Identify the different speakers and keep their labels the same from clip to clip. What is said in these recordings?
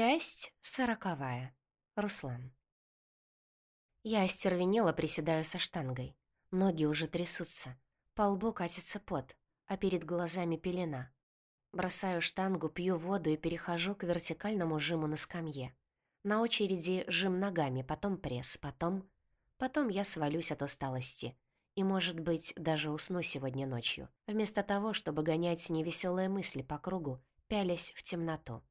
Speaker 1: Часть сороковая. Руслан. Я остервенела, приседаю со штангой. Ноги уже трясутся. По лбу катится пот, а перед глазами пелена. Бросаю штангу, пью воду и перехожу к вертикальному жиму на скамье. На очереди жим ногами, потом пресс, потом... Потом я свалюсь от усталости. И, может быть, даже усну сегодня ночью, вместо того, чтобы гонять невеселые мысли по кругу, пялясь в темноту.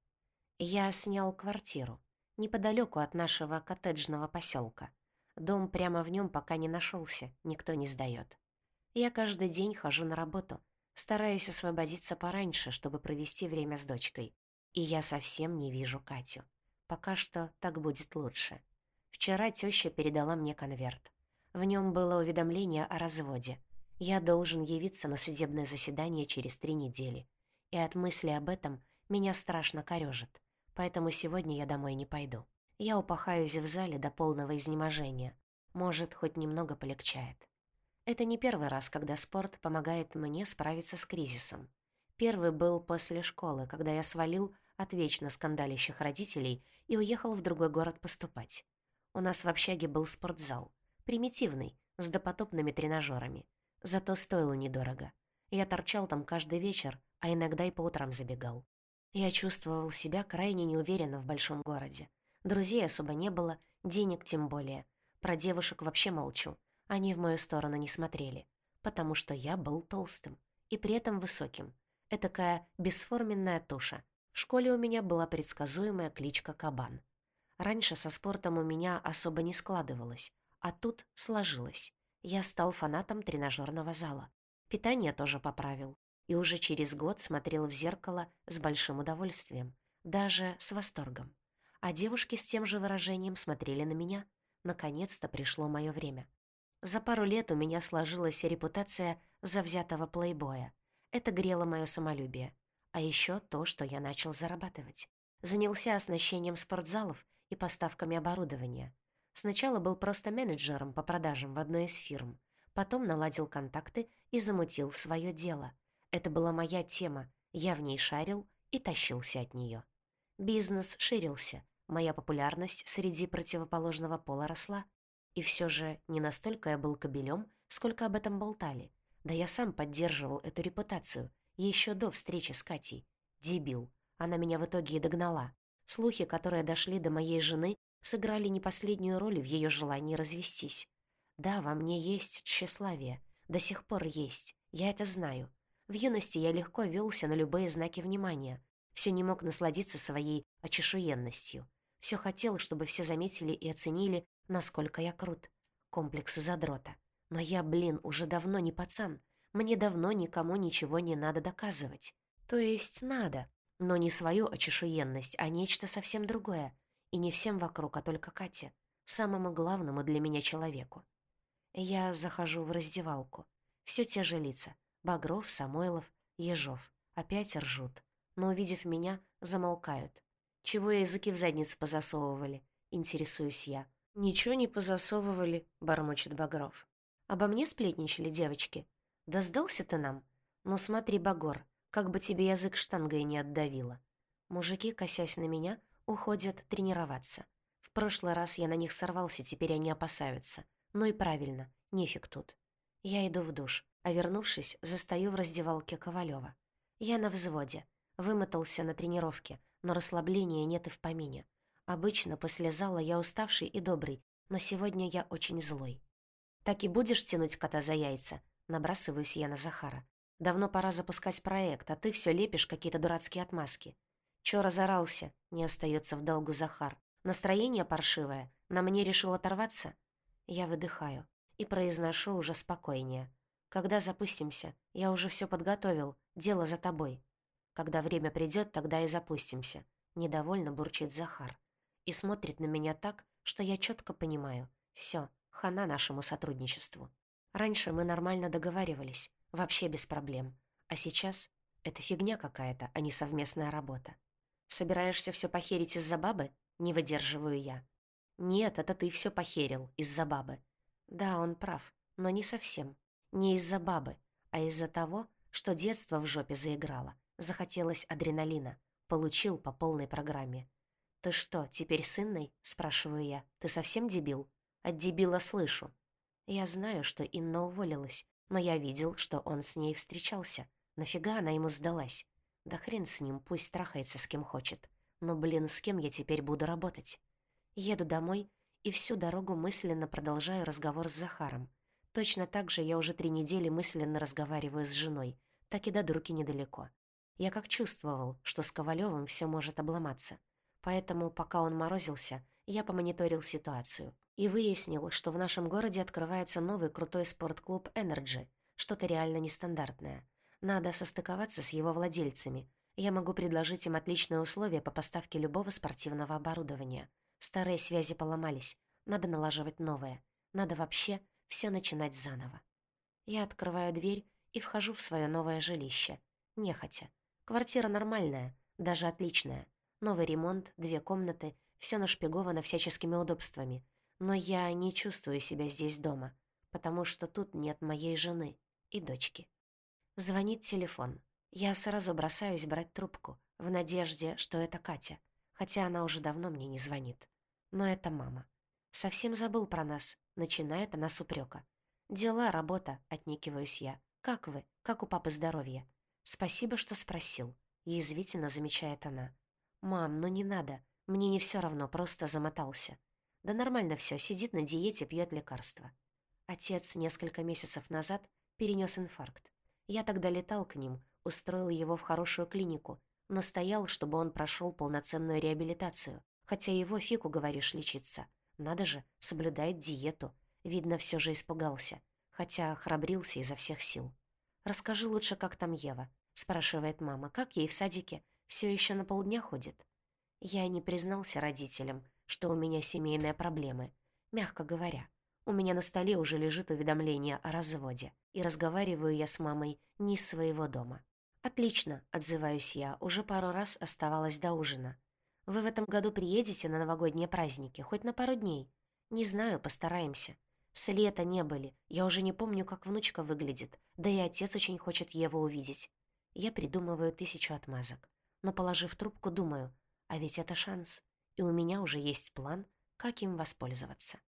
Speaker 1: Я снял квартиру неподалеку от нашего коттеджного поселка. Дом прямо в нем пока не нашелся, никто не сдает. Я каждый день хожу на работу, стараюсь освободиться пораньше, чтобы провести время с дочкой. И я совсем не вижу Катю. Пока что так будет лучше. Вчера теща передала мне конверт. В нем было уведомление о разводе. Я должен явиться на судебное заседание через три недели. И от мысли об этом меня страшно корёжит поэтому сегодня я домой не пойду. Я упахаюсь в зале до полного изнеможения. Может, хоть немного полегчает. Это не первый раз, когда спорт помогает мне справиться с кризисом. Первый был после школы, когда я свалил от вечно скандалящих родителей и уехал в другой город поступать. У нас в общаге был спортзал. Примитивный, с допотопными тренажерами. Зато стоил недорого. Я торчал там каждый вечер, а иногда и по утрам забегал. Я чувствовал себя крайне неуверенно в большом городе. Друзей особо не было, денег тем более. Про девушек вообще молчу. Они в мою сторону не смотрели. Потому что я был толстым. И при этом высоким. Этакая бесформенная туша. В школе у меня была предсказуемая кличка Кабан. Раньше со спортом у меня особо не складывалось. А тут сложилось. Я стал фанатом тренажерного зала. Питание тоже поправил и уже через год смотрел в зеркало с большим удовольствием, даже с восторгом. А девушки с тем же выражением смотрели на меня. Наконец-то пришло мое время. За пару лет у меня сложилась репутация завзятого плейбоя. Это грело мое самолюбие. А еще то, что я начал зарабатывать. Занялся оснащением спортзалов и поставками оборудования. Сначала был просто менеджером по продажам в одной из фирм. Потом наладил контакты и замутил свое дело — это была моя тема, я в ней шарил и тащился от нее. Бизнес ширился, моя популярность среди противоположного пола росла. И все же не настолько я был кобелем, сколько об этом болтали. Да я сам поддерживал эту репутацию, еще до встречи с Катей. Дебил. Она меня в итоге и догнала. Слухи, которые дошли до моей жены, сыграли не последнюю роль в ее желании развестись. Да, во мне есть тщеславие. До сих пор есть. Я это знаю. В юности я легко велся на любые знаки внимания. Все не мог насладиться своей очешуенностью. Все хотел, чтобы все заметили и оценили, насколько я крут. Комплексы задрота. Но я, блин, уже давно не пацан. Мне давно никому ничего не надо доказывать. То есть надо, но не свою очешуенность, а нечто совсем другое. И не всем вокруг, а только Кате, самому главному для меня человеку. Я захожу в раздевалку. Все те же лица — Багров, Самойлов, Ежов. Опять ржут. Но, увидев меня, замолкают. Чего языки в задницу позасовывали? Интересуюсь я. «Ничего не позасовывали», — бормочет Багров. «Обо мне сплетничали девочки? Да сдался ты нам? Ну смотри, Багор, как бы тебе язык штангой не отдавило». Мужики, косясь на меня, уходят тренироваться. В прошлый раз я на них сорвался, теперь они опасаются. Ну и правильно, нефиг тут. Я иду в душ а вернувшись, застаю в раздевалке Ковалева. Я на взводе, вымотался на тренировке, но расслабления нет и в помине. Обычно после зала я уставший и добрый, но сегодня я очень злой. «Так и будешь тянуть кота за яйца?» Набрасываюсь я на Захара. «Давно пора запускать проект, а ты все лепишь какие-то дурацкие отмазки». «Чё разорался?» — не остается в долгу Захар. «Настроение паршивое. На мне решил оторваться?» Я выдыхаю и произношу уже спокойнее. Когда запустимся? Я уже все подготовил. Дело за тобой. Когда время придет, тогда и запустимся. Недовольно бурчит Захар. И смотрит на меня так, что я четко понимаю. Все, хана нашему сотрудничеству. Раньше мы нормально договаривались, вообще без проблем. А сейчас это фигня какая-то, а не совместная работа. Собираешься все похерить из-за бабы? Не выдерживаю я. Нет, это ты все похерил из-за бабы. Да, он прав, но не совсем. Не из-за бабы, а из-за того, что детство в жопе заиграло. Захотелось адреналина. Получил по полной программе. «Ты что, теперь с Инной?» — спрашиваю я. «Ты совсем дебил?» «От дебила слышу». Я знаю, что Инна уволилась, но я видел, что он с ней встречался. Нафига она ему сдалась? Да хрен с ним, пусть трахается с кем хочет. Но, блин, с кем я теперь буду работать? Еду домой и всю дорогу мысленно продолжаю разговор с Захаром. Точно так же я уже три недели мысленно разговариваю с женой, так и до дурки недалеко. Я как чувствовал, что с Ковалевым все может обломаться. Поэтому, пока он морозился, я помониторил ситуацию и выяснил, что в нашем городе открывается новый крутой спортклуб Energy, что-то реально нестандартное. Надо состыковаться с его владельцами. Я могу предложить им отличные условия по поставке любого спортивного оборудования. Старые связи поломались, надо налаживать новое. Надо вообще все начинать заново. Я открываю дверь и вхожу в свое новое жилище. Нехотя. Квартира нормальная, даже отличная. Новый ремонт, две комнаты, все нашпиговано всяческими удобствами. Но я не чувствую себя здесь дома, потому что тут нет моей жены и дочки. Звонит телефон. Я сразу бросаюсь брать трубку, в надежде, что это Катя, хотя она уже давно мне не звонит. Но это мама. Совсем забыл про нас, начинает она с упрека. «Дела, работа», — отнекиваюсь я. «Как вы? Как у папы здоровье?» «Спасибо, что спросил», — язвительно замечает она. «Мам, ну не надо. Мне не все равно, просто замотался». «Да нормально все, сидит на диете, пьет лекарства». Отец несколько месяцев назад перенес инфаркт. Я тогда летал к ним, устроил его в хорошую клинику, настоял, чтобы он прошел полноценную реабилитацию, хотя его фику, говоришь, лечиться. Надо же, соблюдает диету. Видно, все же испугался, хотя храбрился изо всех сил. «Расскажи лучше, как там Ева?» — спрашивает мама. «Как ей в садике? Все еще на полдня ходит?» Я не признался родителям, что у меня семейные проблемы. Мягко говоря, у меня на столе уже лежит уведомление о разводе, и разговариваю я с мамой не из своего дома. «Отлично», — отзываюсь я, уже пару раз оставалась до ужина. Вы в этом году приедете на новогодние праздники, хоть на пару дней? Не знаю, постараемся. С лета не были, я уже не помню, как внучка выглядит, да и отец очень хочет Еву увидеть. Я придумываю тысячу отмазок. Но, положив трубку, думаю, а ведь это шанс, и у меня уже есть план, как им воспользоваться.